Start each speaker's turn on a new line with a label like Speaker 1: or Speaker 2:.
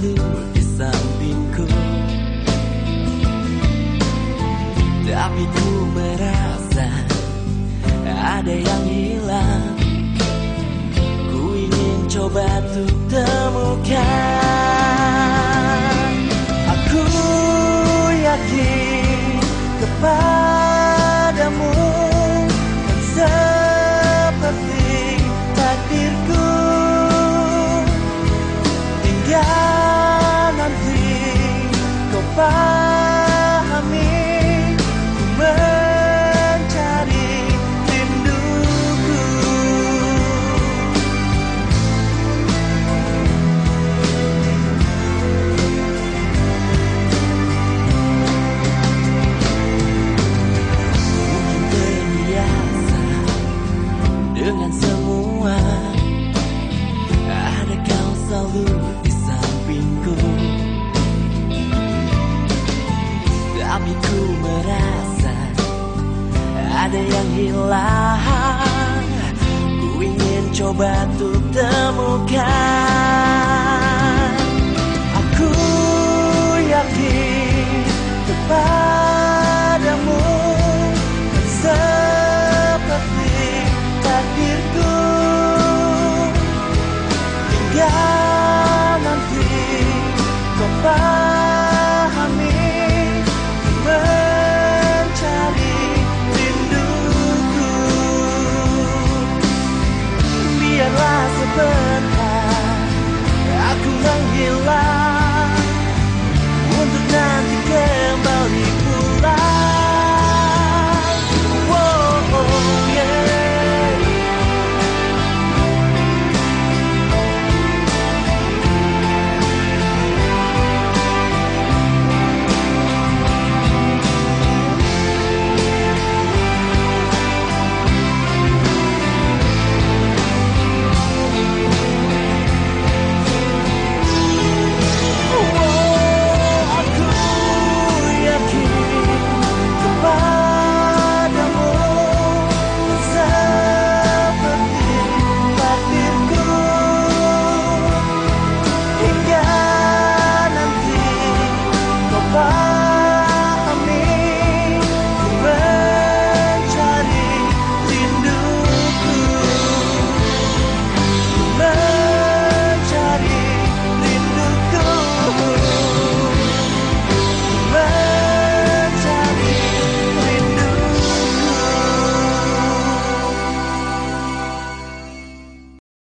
Speaker 1: selalu di sampingku. Tapi ku merasa ada yang hilang. Ku ingin coba untuk temukan. Aku yakin kepadamu Dan seperti takdirku. Tinggal ada yang hilang. Ku ingin coba temukan